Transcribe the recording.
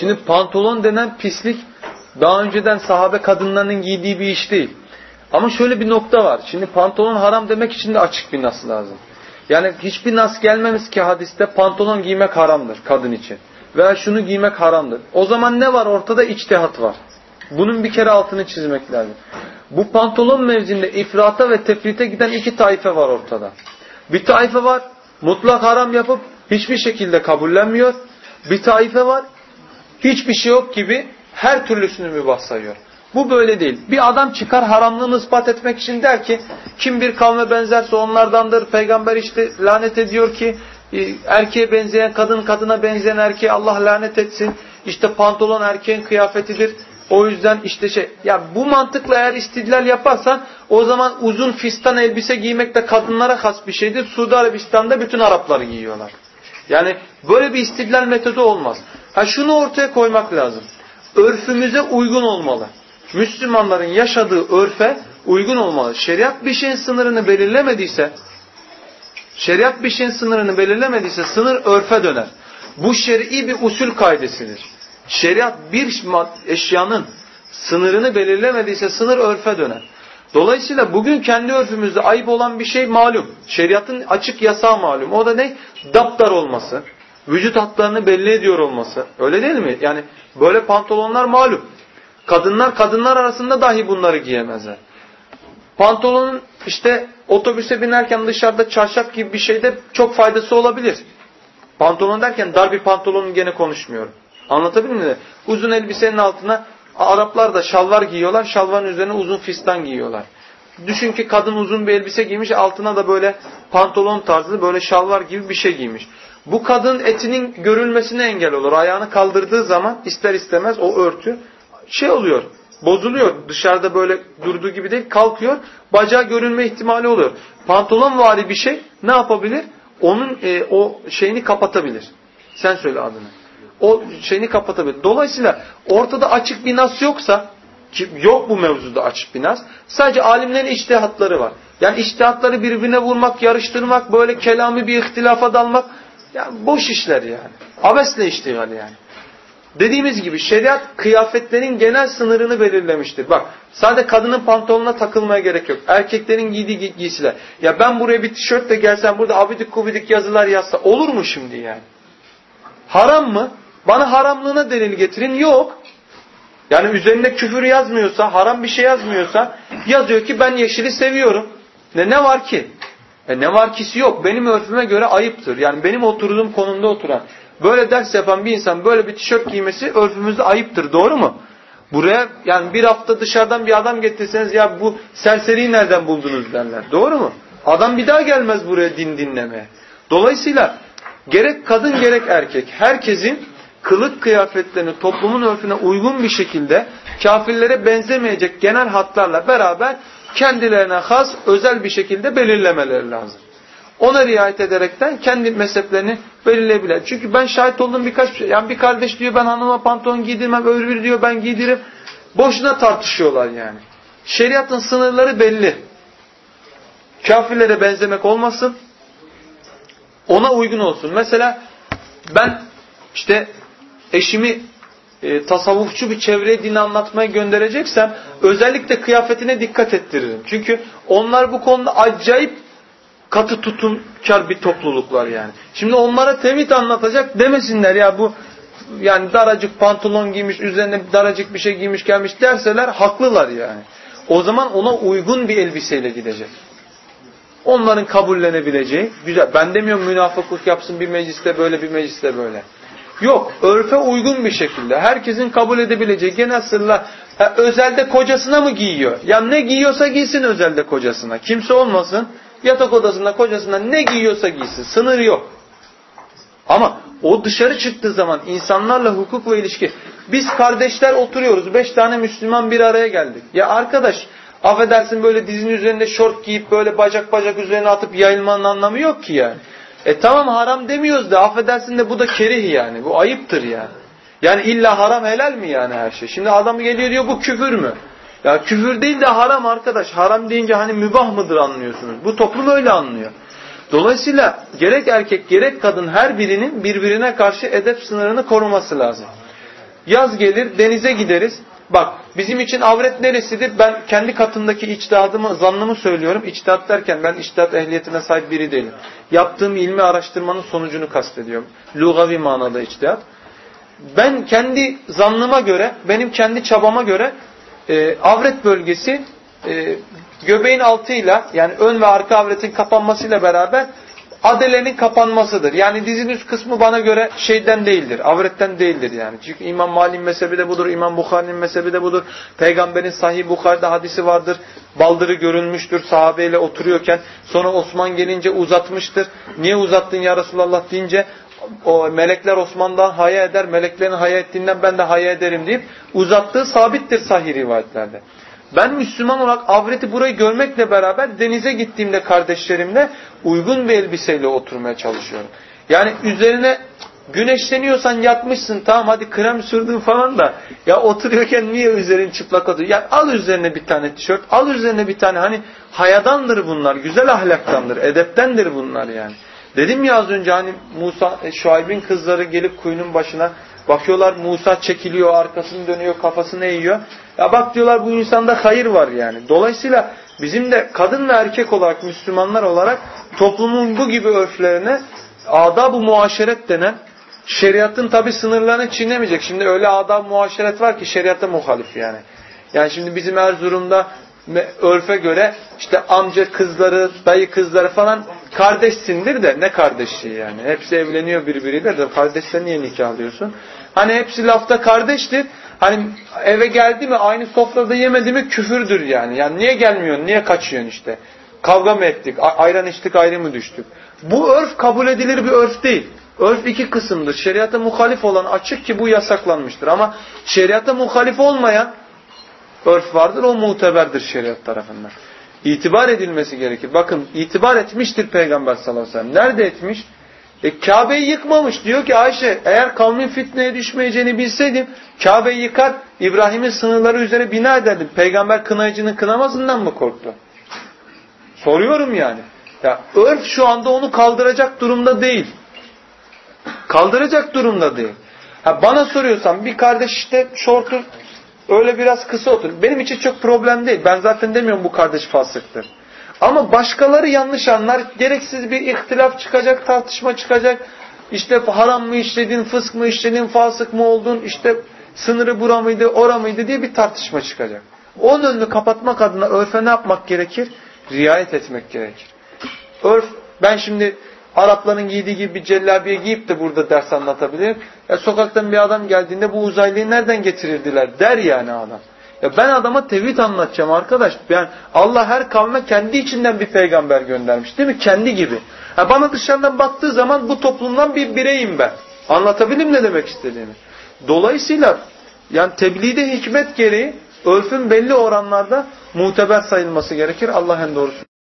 Şimdi pantolon denen pislik daha önceden sahabe kadınlarının giydiği bir iş değil. Ama şöyle bir nokta var. Şimdi pantolon haram demek için de açık bir nas lazım. Yani hiçbir nas gelmemiş ki hadiste pantolon giymek haramdır kadın için. Veya şunu giymek haramdır. O zaman ne var ortada? içtihat var. Bunun bir kere altını çizmek lazım. Bu pantolon mevzinde ifrata ve tefrite giden iki taife var ortada. Bir taife var mutlak haram yapıp hiçbir şekilde kabullenmiyor. Bir taife var hiçbir şey yok gibi her türlüsünü mübah sayıyor. Bu böyle değil. Bir adam çıkar haramlığını ispat etmek için der ki kim bir kavme benzerse onlardandır. Peygamber işte lanet ediyor ki e, erkeğe benzeyen kadın kadına benzeyen erkeğe Allah lanet etsin. İşte pantolon erkeğin kıyafetidir. O yüzden işte şey ya bu mantıkla eğer istidlal yaparsan o zaman uzun fistan elbise giymek de kadınlara has bir şeydir. Suudi Arabistan'da bütün Arapları giyiyorlar. Yani böyle bir istidlal metodu olmaz. Ha şunu ortaya koymak lazım. Örfümüze uygun olmalı. Müslümanların yaşadığı örfe uygun olmalı. Şeriat bir şeyin sınırını belirlemediyse şeriat bir şeyin sınırını belirlemediyse sınır örfe döner. Bu şer'i bir usul kaidesidir. Şeriat bir eşyanın sınırını belirlemediyse sınır örfe döner. Dolayısıyla bugün kendi örfümüzde ayıp olan bir şey malum. Şeriatın açık yasağı malum. O da ne? Daptar olması. Vücut hatlarını belli ediyor olması. Öyle değil mi? Yani böyle pantolonlar malum. Kadınlar kadınlar arasında dahi bunları giyemezler. Pantolonun işte otobüse binerken dışarıda çarşaf gibi bir şeyde çok faydası olabilir. Pantolon derken dar bir pantolonun gene konuşmuyorum. Anlatabildim mi? Uzun elbisenin altına Araplar da şalvar giyiyorlar. Şalvarın üzerine uzun fistan giyiyorlar. Düşün ki kadın uzun bir elbise giymiş. Altına da böyle pantolon tarzı böyle şalvar gibi bir şey giymiş. Bu kadın etinin görülmesine engel olur. Ayağını kaldırdığı zaman ister istemez o örtü şey oluyor. Bozuluyor. Dışarıda böyle durduğu gibi değil kalkıyor. Bacağı görünme ihtimali oluyor. Pantolon vari bir şey ne yapabilir? Onun e, o şeyini kapatabilir. Sen söyle adını o şeyini kapatabilir. Dolayısıyla ortada açık bir nas yoksa ki yok bu mevzuda açık bir nas. Sadece alimlerin içtihatları var. Yani içtihatları birbirine vurmak, yarıştırmak, böyle kelami bir ihtilafa dalmak yani boş işler yani. Abesle iştigal yani. Dediğimiz gibi şeriat kıyafetlerin genel sınırını belirlemiştir. Bak sadece kadının pantolonuna takılmaya gerek yok. Erkeklerin giydiği giysiler. Ya ben buraya bir tişörtle gelsem burada abidik kubidik yazılar yazsa olur mu şimdi yani? Haram mı? Bana haramlığına delil getirin. Yok. Yani üzerinde küfür yazmıyorsa, haram bir şey yazmıyorsa yazıyor ki ben yeşili seviyorum. Ne ne var ki? E ne var kisi yok. Benim örfüme göre ayıptır. Yani benim oturduğum konumda oturan. Böyle ders yapan bir insan böyle bir tişört giymesi örfümüzde ayıptır. Doğru mu? Buraya yani bir hafta dışarıdan bir adam getirseniz ya bu serseriyi nereden buldunuz derler. Doğru mu? Adam bir daha gelmez buraya din dinlemeye. Dolayısıyla gerek kadın gerek erkek herkesin kılık kıyafetlerini toplumun örfüne uygun bir şekilde kafirlere benzemeyecek genel hatlarla beraber kendilerine has özel bir şekilde belirlemeleri lazım. Ona riayet ederekten kendi mezheplerini belirleyebilir. Çünkü ben şahit oldum birkaç şey. Yani bir kardeş diyor ben hanıma pantolon giydirmem, öbürü diyor ben giydiririm. Boşuna tartışıyorlar yani. Şeriatın sınırları belli. Kafirlere benzemek olmasın. Ona uygun olsun. Mesela ben işte eşimi e, tasavvufçu bir çevreye dini anlatmaya göndereceksem özellikle kıyafetine dikkat ettiririm. Çünkü onlar bu konuda acayip katı tutumkar bir topluluklar yani. Şimdi onlara tevhid anlatacak demesinler ya bu yani daracık pantolon giymiş üzerine daracık bir şey giymiş gelmiş derseler haklılar yani. O zaman ona uygun bir elbiseyle gidecek. Onların kabullenebileceği güzel. Ben demiyorum münafıklık yapsın bir mecliste böyle bir mecliste böyle. Yok. Örfe uygun bir şekilde. Herkesin kabul edebileceği genel sırla ha, özelde kocasına mı giyiyor? Ya ne giyiyorsa giysin özelde kocasına. Kimse olmasın. Yatak odasında kocasına ne giyiyorsa giysin. Sınır yok. Ama o dışarı çıktığı zaman insanlarla hukuk ve ilişki. Biz kardeşler oturuyoruz. Beş tane Müslüman bir araya geldik. Ya arkadaş affedersin böyle dizin üzerinde şort giyip böyle bacak bacak üzerine atıp yayılmanın anlamı yok ki yani. E tamam haram demiyoruz da affedersin de bu da kerih yani. Bu ayıptır yani. Yani illa haram helal mi yani her şey? Şimdi adam geliyor diyor bu küfür mü? Ya küfür değil de haram arkadaş. Haram deyince hani mübah mıdır anlıyorsunuz. Bu toplum öyle anlıyor. Dolayısıyla gerek erkek gerek kadın her birinin birbirine karşı edep sınırını koruması lazım. Yaz gelir denize gideriz. Bak bizim için avret neresidir? Ben kendi katındaki içtihadımı, zannımı söylüyorum. İçtihat derken ben içtihat ehliyetine sahip biri değilim. Yaptığım ilmi araştırmanın sonucunu kastediyorum. Lugavi manada içtihat. Ben kendi zannıma göre, benim kendi çabama göre e, avret bölgesi e, göbeğin altıyla yani ön ve arka avretin kapanmasıyla beraber adelenin kapanmasıdır. Yani dizin üst kısmı bana göre şeyden değildir. Avretten değildir yani. Çünkü İmam Malik'in mezhebi de budur. İmam Bukhari'nin mezhebi de budur. Peygamberin sahih Bukhari'de hadisi vardır. Baldırı görülmüştür sahabeyle oturuyorken. Sonra Osman gelince uzatmıştır. Niye uzattın ya Resulallah deyince o melekler Osman'dan haya eder. Meleklerin haya ettiğinden ben de haya ederim deyip uzattığı sabittir sahih rivayetlerde. Ben Müslüman olarak avreti burayı görmekle beraber denize gittiğimde kardeşlerimle uygun bir elbiseyle oturmaya çalışıyorum. Yani üzerine güneşleniyorsan yatmışsın tamam hadi krem sürdün falan da ya oturuyorken niye üzerin çıplak otur? Ya al üzerine bir tane tişört, al üzerine bir tane hani hayadandır bunlar, güzel ahlaktandır, edeptendir bunlar yani. Dedim ya az önce hani Musa, e, Şuayb'in kızları gelip kuyunun başına bakıyorlar Musa çekiliyor, arkasını dönüyor, kafasını eğiyor. Ya bak diyorlar bu insanda hayır var yani. Dolayısıyla bizim de kadın ve erkek olarak Müslümanlar olarak toplumun bu gibi örflerine adab-ı muaşeret denen şeriatın tabi sınırlarını çiğnemeyecek. Şimdi öyle adab muaşeret var ki şeriata muhalif yani. Yani şimdi bizim Erzurum'da örfe göre işte amca kızları, dayı kızları falan kardeşsindir de ne kardeşliği yani. Hepsi evleniyor birbiriyle de kardeşle niye nikah alıyorsun? Hani hepsi lafta kardeştir. Hani eve geldi mi aynı sofrada yemedi mi küfürdür yani. Yani niye gelmiyorsun, niye kaçıyorsun işte. Kavga mı ettik, ayran içtik ayrı mı düştük. Bu örf kabul edilir bir örf değil. Örf iki kısımdır. Şeriata muhalif olan açık ki bu yasaklanmıştır. Ama şeriata muhalif olmayan örf vardır. O muteberdir şeriat tarafından. İtibar edilmesi gerekir. Bakın itibar etmiştir Peygamber sallallahu aleyhi ve sellem. Nerede etmiş? E, Kabe'yi yıkmamış. Diyor ki Ayşe eğer kavmin fitneye düşmeyeceğini bilseydim Kabe'yi yıkar İbrahim'in sınırları üzere bina ederdim. Peygamber kınayıcının kınamasından mı korktu? Soruyorum yani. Ya örf şu anda onu kaldıracak durumda değil. Kaldıracak durumda değil. Ha, bana soruyorsan bir kardeş işte şortu öyle biraz kısa otur. Benim için çok problem değil. Ben zaten demiyorum bu kardeş fasıktır. Ama başkaları yanlış anlar. Gereksiz bir ihtilaf çıkacak, tartışma çıkacak. İşte haram mı işledin, fısk mı işledin, fasık mı oldun, işte sınırı bura mıydı, ora mıydı diye bir tartışma çıkacak. Onun önünü kapatmak adına örfe ne yapmak gerekir? Riayet etmek gerekir. Örf, ben şimdi Arapların giydiği gibi bir cellabiye giyip de burada ders anlatabilirim. Ya sokaktan bir adam geldiğinde bu uzaylıyı nereden getirirdiler der yani adam. Ya ben adama tevhid anlatacağım arkadaş. Yani Allah her kavme kendi içinden bir peygamber göndermiş değil mi? Kendi gibi. Ya bana dışarıdan baktığı zaman bu toplumdan bir bireyim ben. Anlatabildim ne demek istediğimi. Dolayısıyla yani tebliğde hikmet gereği örfün belli oranlarda muteber sayılması gerekir. Allah en doğrusu.